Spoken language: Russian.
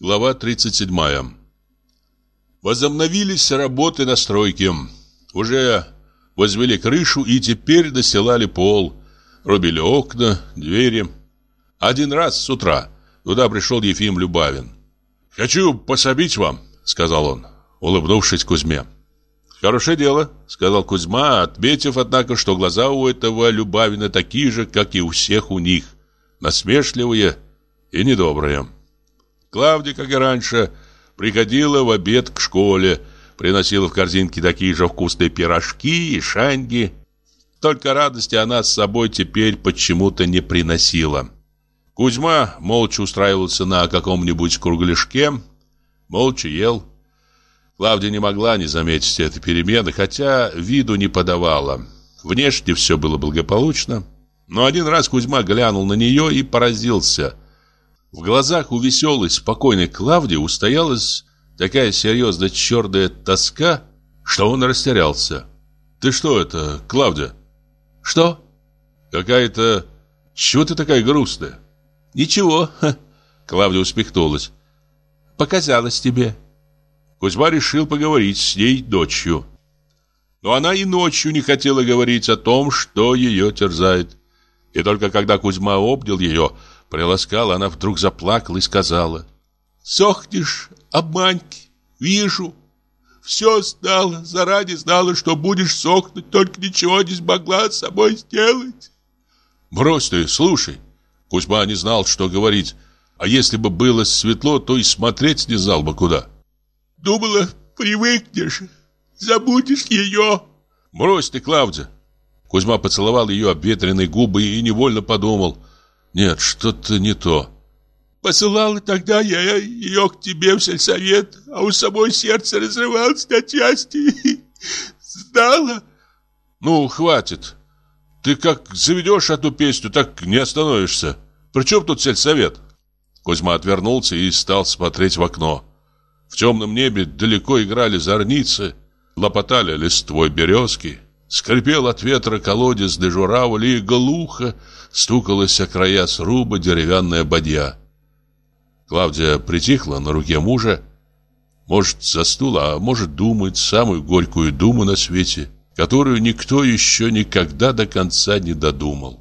Глава 37 Возобновились работы на стройке. Уже возвели крышу и теперь достилали пол, рубили окна, двери. Один раз с утра туда пришел Ефим Любавин. «Хочу пособить вам», — сказал он, улыбнувшись Кузьме. «Хорошее дело», — сказал Кузьма, отметив, однако, что глаза у этого Любавина такие же, как и у всех у них, насмешливые и недобрые. Клавдия, как и раньше, приходила в обед к школе, приносила в корзинке такие же вкусные пирожки и шаньги. Только радости она с собой теперь почему-то не приносила. Кузьма молча устраивался на каком-нибудь кругляшке, молча ел. Клавдия не могла не заметить этой перемены, хотя виду не подавала. Внешне все было благополучно. Но один раз Кузьма глянул на нее и поразился – в глазах у веселой, спокойной Клавдии устоялась такая серьезная черная тоска, что он растерялся. «Ты что это, Клавдия?» «Что?» «Какая-то... Чего ты такая грустная?» «Ничего», — Клавдия усмехнулась. «Показалось тебе». Кузьма решил поговорить с ней ночью. Но она и ночью не хотела говорить о том, что ее терзает. И только когда Кузьма обнял ее, Приласкала, она вдруг заплакала и сказала. «Сохнешь, обманьки, вижу. Все знала, заранее знала, что будешь сохнуть, только ничего не смогла с собой сделать». «Брось ты, слушай». Кузьма не знал, что говорить. А если бы было светло, то и смотреть не знал бы куда. «Думала, привыкнешь, забудешь ее». «Брось ты, Клавдия». Кузьма поцеловал ее обветренные губы и невольно подумал – нет, что-то не то. Посылал тогда я ее к тебе в сельсовет, а у самой сердце разрывалось на части. Знала? Ну, хватит. Ты как заведешь эту песню, так не остановишься. При чем тут сельсовет? Кузьма отвернулся и стал смотреть в окно. В темном небе далеко играли зорницы, лопотали листвой березки. Скрипел от ветра колодец де журавль и глухо стукалась о края сруба деревянная бадья. Клавдия притихла на руке мужа. Может, застула, а может, думает самую горькую думу на свете, которую никто еще никогда до конца не додумал.